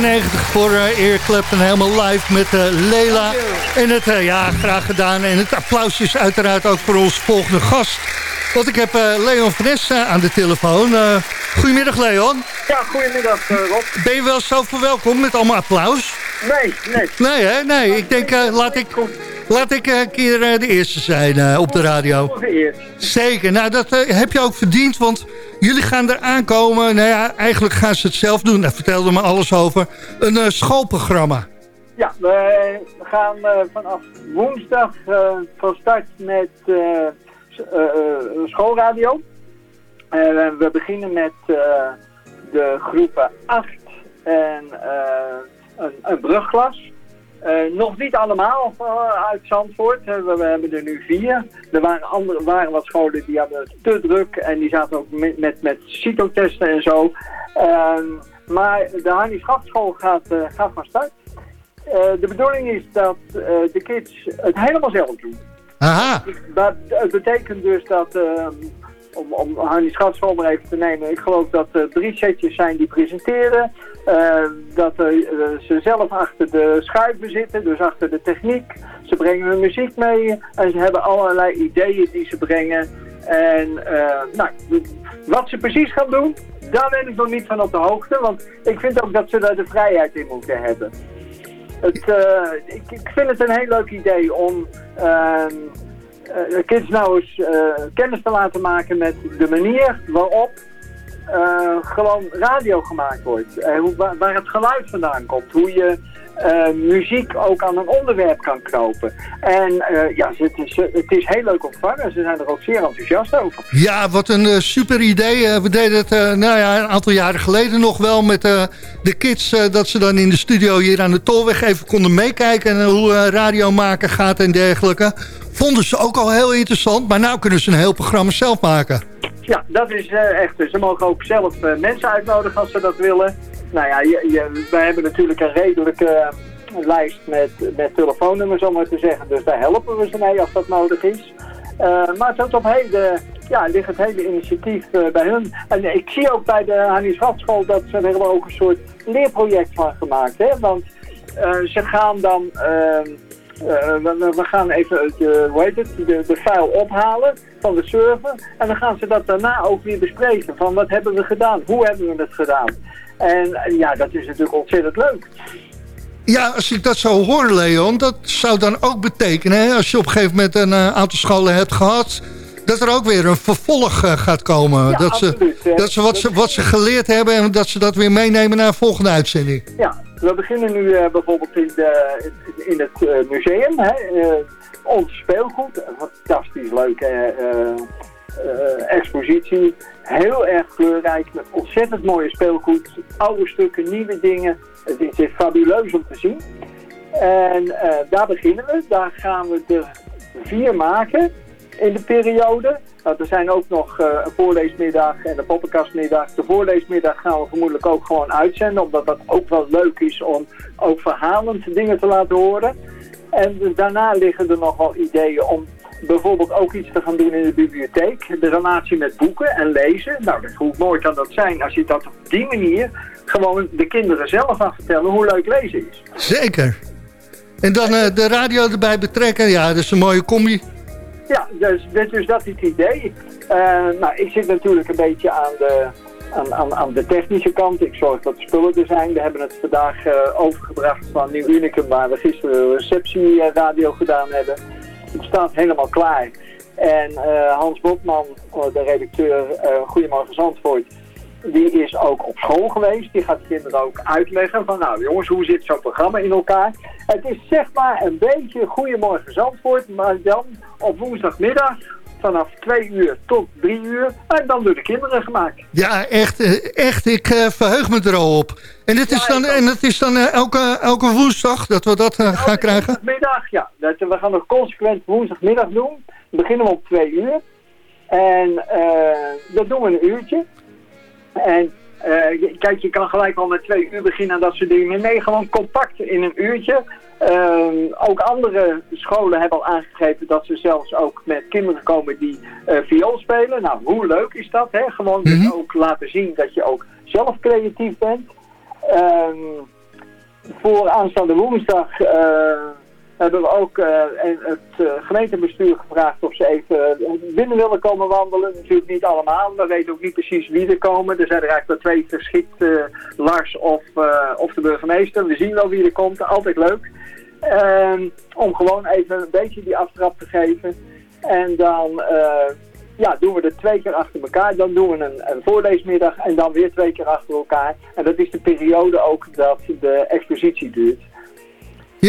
H: 1992 voor uh, Eric Clapton helemaal live met uh, Lela. En het, uh, ja, graag gedaan. En het applaus is uiteraard ook voor ons volgende gast. Want ik heb Leon Vaness aan de telefoon. goedemiddag Leon.
L: Ja, goedemiddag Rob.
H: Ben je wel zo verwelkomd met allemaal applaus?
L: Nee, nee.
H: Nee hè, nee. Ik denk, laat ik... Laat ik een keer de eerste zijn op de radio. Zeker, nou dat heb je ook verdiend, want jullie gaan er aankomen. Nou ja, eigenlijk gaan ze het zelf doen. Daar vertelde me alles over. Een schoolprogramma.
L: Ja, we gaan vanaf woensdag van start met schoolradio. we beginnen met de groepen 8 en een, een brugklas. Uh, nog niet allemaal uh, uit Zandvoort. Uh, we, we, hebben er nu vier. Er waren, andere, waren wat scholen die hadden te druk en die zaten ook met, met, met CITO-testen en zo. Ehm, maar de Hannie Schachtschool gaat, gaat van start. de bedoeling is dat de kids het helemaal zelf doen.
H: Aha.
L: Dat, het betekent dus dat ehm, om, om Schatschool maar even te nemen. Ik geloof dat er drie setjes zijn die presenteren. Uh, dat uh, ze zelf achter de schuiven zitten, dus achter de techniek. Ze brengen hun muziek mee en ze hebben allerlei ideeën die ze brengen. En nou, wat ze precies gaan doen, daar ben ik nog niet van op de hoogte. Want ik vind ook dat ze daar de vrijheid in moeten hebben. Het, ik, ik, vind het een heel leuk idee om ehm, kids nou eens kennis te laten maken met de manier waarop uh, gewoon radio gemaakt wordt. Hoe, waar, het geluid vandaan komt. Hoe je muziek ook aan een onderwerp kan knopen. En ja, het is, het is heel leuk ontvangen. Ze zijn er ook zeer enthousiast over.
H: Ja, wat een super idee. we deden het nou ja, een aantal jaren geleden nog wel met de kids. dat ze dan in de studio hier aan de Tolweg even konden meekijken. En hoe radio maken gaat en dergelijke vonden ze ook al heel interessant. Maar nu kunnen ze een heel programma zelf maken.
L: Ja, dat is uh, echt. Ze mogen ook zelf uh, mensen uitnodigen als ze dat willen. Nou ja, je, wij hebben natuurlijk een redelijke lijst met, met telefoonnummers, om maar te zeggen. Dus daar helpen we ze mee als dat nodig is. maar tot op heden ja, ligt het hele initiatief bij hun. En ik zie ook bij de Hannie Schatschool dat ze er ook een soort leerproject van gemaakt hebben. Want ze gaan dan ehm, we, we, gaan even de, hoe heet het, de, de file ophalen van de server. En dan gaan ze dat daarna ook weer bespreken. Van wat hebben we gedaan? Hoe hebben we het gedaan? En ja, dat is natuurlijk ontzettend leuk.
H: Ja, als ik dat zo hoor, Leon, dat zou dan ook betekenen... Hè, als je op een gegeven moment een uh, aantal scholen hebt gehad... dat er ook weer een vervolg uh, gaat komen.
L: Ja,
H: dat
L: absoluut,
H: ze, dat ze, wat, ze wat ze geleerd hebben... en dat ze dat weer meenemen naar een volgende uitzending.
L: Ja, we beginnen nu uh, bijvoorbeeld in, de, in het uh, museum. Hè? Uh, ons speelgoed, een fantastisch leuke expositie. Heel erg kleurrijk, met ontzettend mooie speelgoed. Oude stukken, nieuwe dingen. Het is, het is fabuleus om te zien. En daar beginnen we. Daar gaan we er vier maken in de periode. Nou, er zijn ook nog een voorleesmiddag en een poppenkastmiddag. De voorleesmiddag gaan we vermoedelijk ook gewoon uitzenden. Omdat dat ook wel leuk is om ook verhalend dingen te laten horen. En daarna liggen er nog wel ideeën om bijvoorbeeld ook iets te gaan doen in de bibliotheek. De relatie met boeken en lezen. Nou, hoe mooi kan dat zijn als je dat op die manier gewoon de kinderen zelf aan vertellen hoe leuk lezen is.
H: Zeker. En dan uh, de radio erbij betrekken. Ja, dat is een mooie combi.
L: Ja, dus, dus dat is het idee. Uh, nou, ik zit natuurlijk een beetje aan de, aan, aan, aan, de technische kant. Ik zorg dat de spullen er zijn. We hebben het vandaag uh, overgebracht van Nieuw Unicum, waar we gisteren een receptieradio gedaan hebben. Het staat helemaal klaar. En uh, Hans Botman, de redacteur Goedemorgen Zandvoort, die is ook op school geweest. Die gaat de kinderen ook uitleggen van, nou jongens, hoe zit zo'n programma in elkaar? Het is zeg maar een beetje Goedemorgen Zandvoort, maar dan op woensdagmiddag vanaf 2 uur tot 3 uur. En dan door de kinderen gemaakt.
H: Ja, echt, eh, echt ik uh, verheug me er al op. En het is dan, en het is dan uh, elke, elke woensdag dat we dat uh, gaan krijgen?
L: Woensdagmiddag, ja. Dat, we gaan nog consequent woensdagmiddag doen. We beginnen we om 2 uur. En dat doen we een uurtje. En kijk, je kan gelijk al met 2 uur beginnen en dat soort dingen. Nee, gewoon compact in een uurtje. Um, ook andere scholen hebben al aangegeven dat ze zelfs ook met kinderen komen die uh, viool spelen. Nou, hoe leuk is dat? Hè? Gewoon mm -hmm. ook laten zien dat je ook zelf creatief bent. Um, voor aanstaande woensdag uh, hebben we ook uh, het gemeentebestuur gevraagd of ze even binnen willen komen wandelen. Natuurlijk niet allemaal, we weten ook niet precies wie er komen. Er zijn er eigenlijk maar twee geschikt, Lars of, of de burgemeester. We zien wel wie er komt, altijd leuk. Um, om gewoon even een beetje die aftrap te geven. En dan ja, doen we het twee keer achter elkaar. Dan doen we een, een voorleesmiddag en dan weer twee keer achter elkaar. En dat is de periode ook dat de expositie duurt.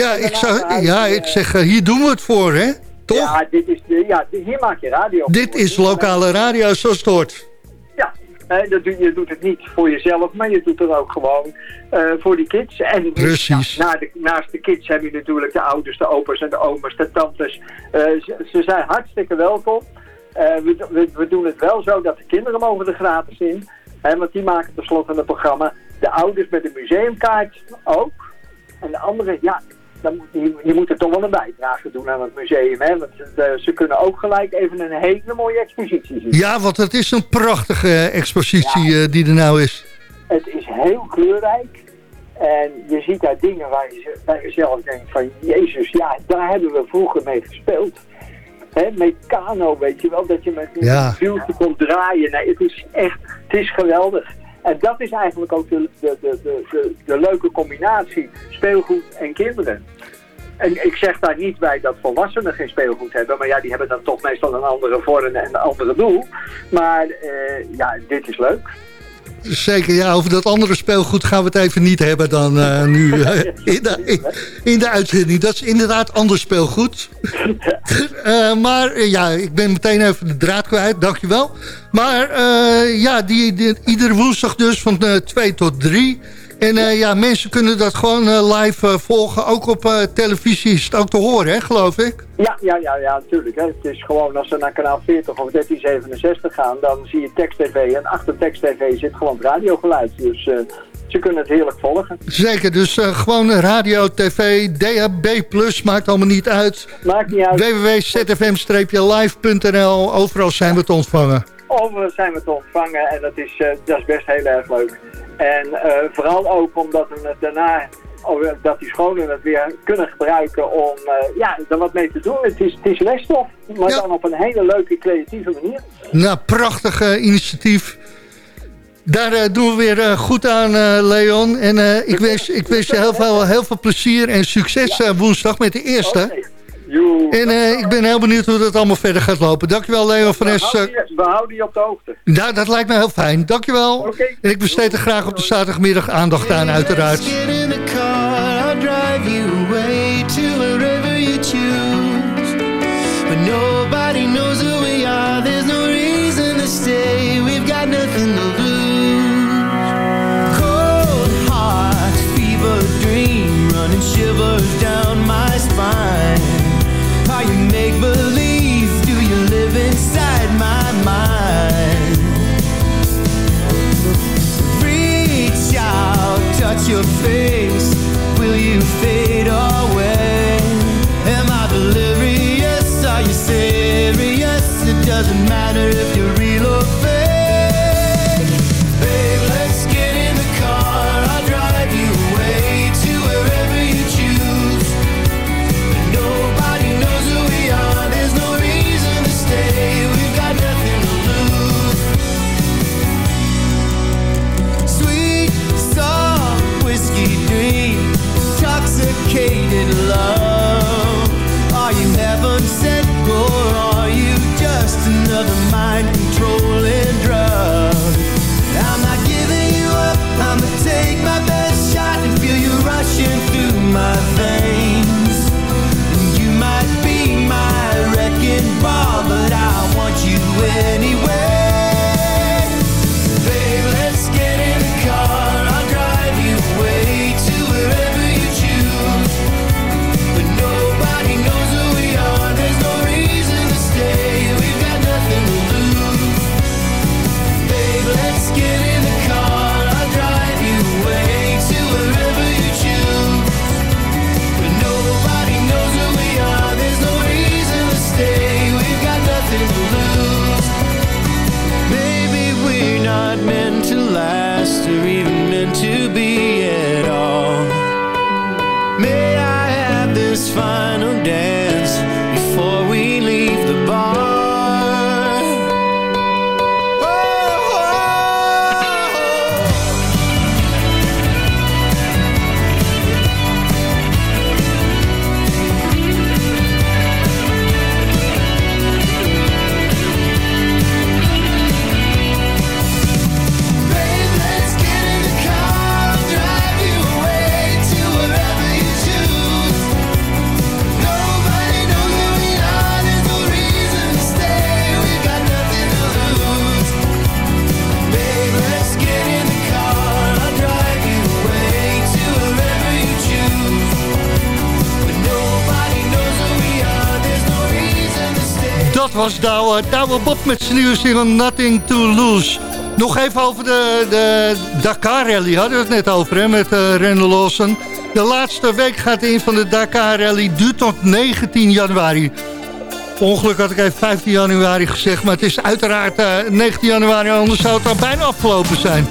H: Ja, ik, zou, ja, ik zeg, hier doen we het voor, hè? Toch?
L: Ja, dit is de, ja hier maak je radio
H: Dit is lokale radio zoals het hoort.
L: Ja, He, dat doe, je doet het niet voor jezelf, maar je doet het ook gewoon uh, voor die kids. En
H: Precies.
L: Ja, na de, naast de kids heb je natuurlijk de ouders, de opa's en de oma's, de tantes. Uh, ze, ze, zijn hartstikke welkom. Uh, we, we, we, doen het wel zo dat de kinderen mogen er gratis in. He, want die maken tenslotte het programma. De ouders met de museumkaart ook. En de anderen, ja, dan, je, moet er toch wel een bijdrage doen aan het museum. Hè? Want uh, ze kunnen ook gelijk even een hele mooie expositie zien.
H: Ja, want het is een prachtige expositie ja, uh, die er nou is.
L: Het is heel kleurrijk. En je ziet daar dingen waar je bij jezelf denkt van... Jezus, ja, daar hebben we vroeger mee gespeeld. Hè, Meccano, weet je wel, dat je met een
H: ja.
L: wieltje kon draaien. Nee, het is echt, het is geweldig. En dat is eigenlijk ook de, de, de, de, de leuke combinatie, speelgoed en kinderen. En ik zeg daar niet bij dat volwassenen geen speelgoed hebben, maar ja, die hebben dan toch meestal een andere vorm en een andere doel. Maar uh, ja, dit is leuk.
H: Zeker, ja, over dat andere speelgoed gaan we het even niet hebben dan uh, nu uh, [LAUGHS] in, de, in, in, de uitzending. Dat is inderdaad ander speelgoed. uh, [LAUGHS] maar ja, ik ben meteen even de draad kwijt, dankjewel. Maar ja, die, die, iedere woensdag dus van 2 tot 3. En uh, ja, mensen kunnen dat gewoon uh, live uh, volgen. Ook op televisie is het ook te horen, hè, geloof ik?
L: Ja, ja, ja, ja natuurlijk. Hè. Het is gewoon als ze naar kanaal 40 of 1367 gaan, dan zie je tekst-tv. En achter tekst-tv zit gewoon radiogeluid. Dus ze kunnen het heerlijk volgen.
H: Zeker, dus gewoon radio, tv, DHB+, maakt allemaal niet uit.
L: Maakt niet uit.
H: www.zfm-live.nl, overal zijn we te ontvangen.
L: Overal zijn we te ontvangen en dat is, dat is best heel erg leuk. En uh, vooral ook omdat we het daarna, oh, dat die scholen het weer kunnen gebruiken om uh, ja, er wat mee te doen. Het is, het is lesstof, maar ja. dan op een hele leuke, creatieve manier.
H: Nou, prachtig uh, initiatief. Daar doen we weer goed aan, Leon. En ik wens, ik wens je heel veel, heel veel plezier en succes woensdag met de eerste.
L: Okay.
H: En uh, ik ben heel benieuwd hoe dat allemaal verder gaat lopen. Dankjewel, Leo van Es.
L: We, we houden je op de hoogte.
H: Nou, dat lijkt me heel fijn. Dankjewel.
L: Okay.
H: En ik besteed er graag op de zaterdagmiddag aandacht aan, uiteraard. Nobody knows
M: Douwe, Douwe Bob met zijn nieuwe single Nothing to Lose. Nog even over de, de Dakar Rally, hadden we het net over hè, met uh, Lawson. De laatste week gaat in van de Dakar Rally, duurt tot 19 januari. Ongeluk had ik even 15 januari gezegd, maar het is uiteraard uh, 19 januari, anders zou het al bijna afgelopen zijn.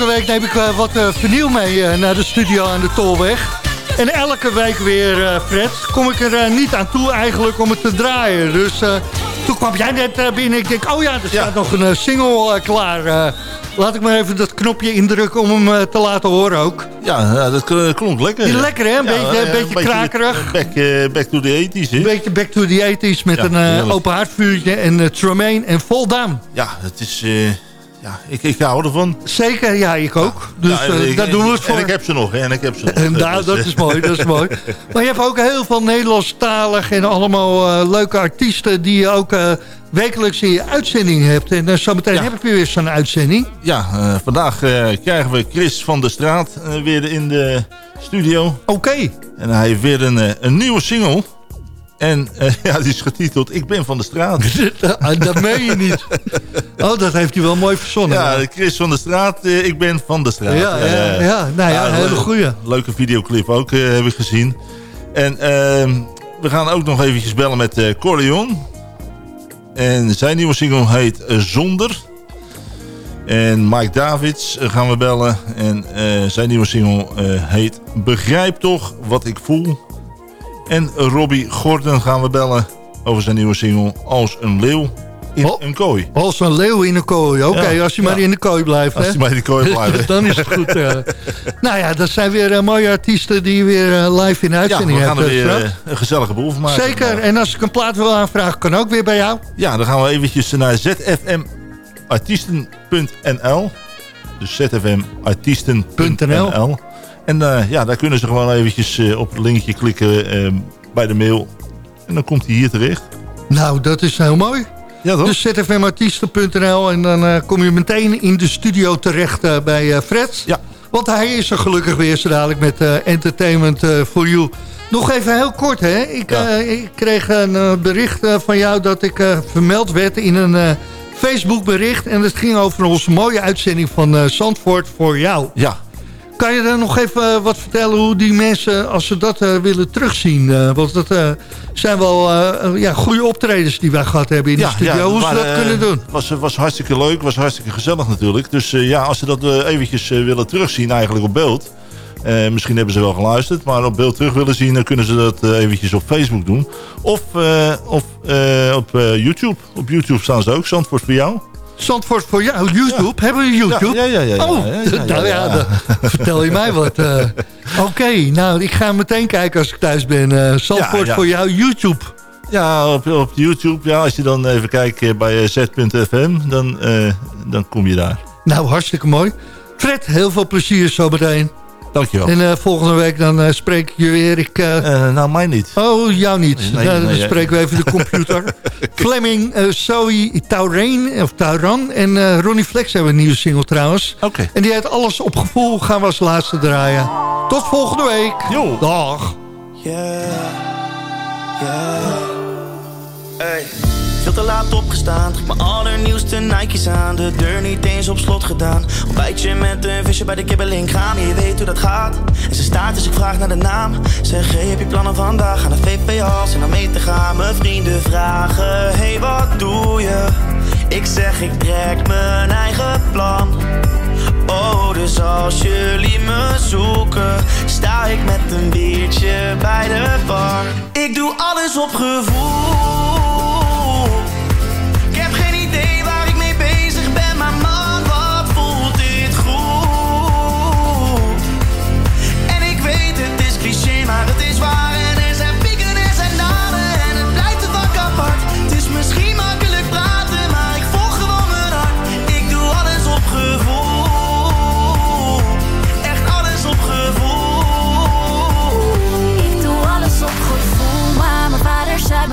H: Elke week neem ik eh, wat eh, vernieuw mee eh, naar de studio aan de Tolweg. En elke week weer, Fred, kom ik er niet aan toe eigenlijk om het te draaien. Dus toen kwam jij net binnen. Ik denk, oh ja, er staat nog een single klaar. Laat ik maar even dat knopje indrukken om hem te laten horen ook.
N: Ja, dat klonk lekker.
H: Lekker hè, een
N: Ja,
H: beetje, een beetje krakerig.
N: Back, back to the 80s, hè?
H: Een beetje back to the 80s met
N: Ja,
H: een open haardvuurtje en uh, Tremaine en Down.
N: Ja, het is... ja, ik, ik hou ervan.
H: Zeker, ja, ik ook. Dus
N: Ja, en
H: eh, daar doen we het
N: En
H: voor.
N: ik heb ze nog, hè, en ik heb ze nog.
H: En nou,
N: Dus,
H: dat
N: eh,
H: is mooi, dat is mooi. [LAUGHS] Maar je hebt ook heel veel Nederlandstalig en allemaal eh, leuke artiesten... die je ook eh, wekelijks in je uitzending hebt. En uh, zometeen heb ik weer zo'n uitzending.
N: Ja, eh, vandaag eh, krijgen we Chris van der Straat eh, weer in de studio.
H: Oké.
N: En hij heeft weer een, eh, een nieuwe single. En eh, [LAUGHS] ja, die is getiteld Ik ben van de straat. [LAUGHS]
H: dat meen je niet. Oh, dat heeft hij wel mooi verzonnen.
N: Ja, Chris van der Straat, eh, ik ben van de straat.
H: Ja, ja,
N: Eh,
H: ja. Nou ja, een hele
N: le-
H: goeie.
N: Leuke videoclip ook, heb ik gezien. En ehm, we gaan ook nog eventjes bellen met Corleon. En zijn nieuwe single heet Zonder. En Mike Davids gaan we bellen. En zijn nieuwe single heet Begrijp toch wat ik voel. En Robbie Gordon gaan we bellen over zijn nieuwe single Als een leeuw in een kooi.
H: Als een leeuw in een kooi. Oké,
N: Ja,
H: als je maar
N: ja.
H: in de kooi blijft.
N: Als hij maar in de kooi blijft. [LAUGHS]
H: Dan is het goed. eh. nou ja, dat zijn weer eh, mooie artiesten die je weer eh, live in de
N: Ja,
H: uitzending
N: we gaan er weer een gezellige boel van maken.
H: Zeker. En als ik een plaat wil aanvragen, kan ook weer bij jou.
N: Ja, dan gaan we eventjes naar zfmartiesten.nl. Dus zfmartiesten.nl. En eh, ja, daar kunnen ze gewoon eventjes eh, op het linkje klikken eh, bij de mail. En dan komt hij hier terecht.
H: Nou, dat is heel mooi.
N: Ja, toch?
H: Dus zfmartiesten.nl en dan kom je meteen in de studio terecht bij Fred.
N: Ja.
H: Want hij is er gelukkig weer zo dadelijk met Entertainment for You. Nog even heel kort, hè. Ik,
N: Ja.
H: ik kreeg een bericht van jou dat ik vermeld werd in een Facebook bericht. En het ging over onze mooie uitzending van Zandvoort voor jou.
N: Ja.
H: Kan je er nog even eh, wat vertellen hoe die mensen, als ze dat eh, willen terugzien? eh, want dat zijn wel ja, goede optredens die wij gehad hebben in de studio. hoe ze dat kunnen doen?
N: was, was hartstikke leuk, was hartstikke gezellig natuurlijk. Dus ja, als ze dat eventjes willen terugzien eigenlijk op beeld. misschien hebben ze wel geluisterd, maar op beeld terug willen zien... dan kunnen ze dat eh, eventjes op Facebook doen. Of, of op YouTube. Op YouTube staan ze ook, Zandvoort voor jou.
H: Zandvoort voor jou, YouTube? Hebben we YouTube?
N: Ja, ja, ja, ja,
H: oh, nou ja, vertel je mij wat. eh. [LAUGHS] Oké, nou, ik ga meteen kijken als ik thuis ben. Zandvoort
N: ja.
H: voor jou, YouTube.
N: Ja, op, op YouTube. Ja, als je dan even kijkt eh, bij z.fm, dan, dan kom je daar.
H: Nou, hartstikke mooi. Fred, heel veel plezier zometeen.
N: Dankjewel.
H: En eh, volgende week dan eh, spreek ik je weer. Ik, eh,
N: nou, mij niet.
H: Oh, jou niet.
N: Nee,
H: Nou,
N: nee,
H: dan
N: nee,
H: spreken we even de computer. [LAUGHS] Fleming, eh Zoe Taurain, of Tauran en eh, Ronnie Flex hebben een nieuwe single trouwens.
N: Oké.
H: En die heet Alles op gevoel gaan we als laatste draaien. Tot volgende week.
N: Jo.
H: Dag.
O: Yeah, yeah. Hey. Veel te laat opgestaan, trek mijn allernieuwste Nike's aan De deur niet eens op slot gedaan Ontbijtje met een visje bij de kibbeling gaan Je weet hoe dat gaat En ze staat dus ik vraag naar de naam Zeg, heb je plannen vandaag? Aan de VPA's en dan mee te gaan Mijn vrienden vragen, hey, wat doe je? Ik zeg, ik trek mijn eigen plan Oh, dus als jullie me zoeken, sta ik met een biertje bij de bar. Ik doe alles op gevoel.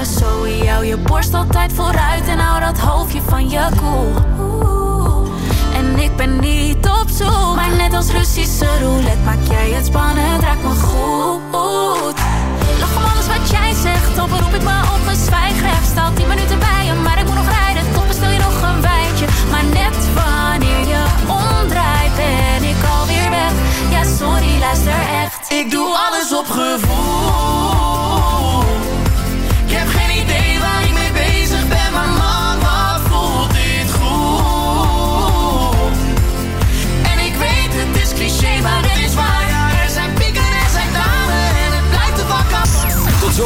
P: Zo. Hou je borst altijd vooruit en hou dat hoofdje van je koel. Oeh. En ik ben niet op zoek, maar net als Russische roulette maak jij het spannend, raakt me goed. Lach om alles wat jij zegt, op roep ik me op mijn zwijgrecht. Stel 10 minuten bij je, maar ik moet nog rijden. Toch bestel je nog een wijntje, maar net wanneer je omdraait ben ik alweer weg. Ja, sorry, luister echt.
O: Ik doe alles op gevoel.